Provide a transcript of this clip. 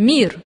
мир.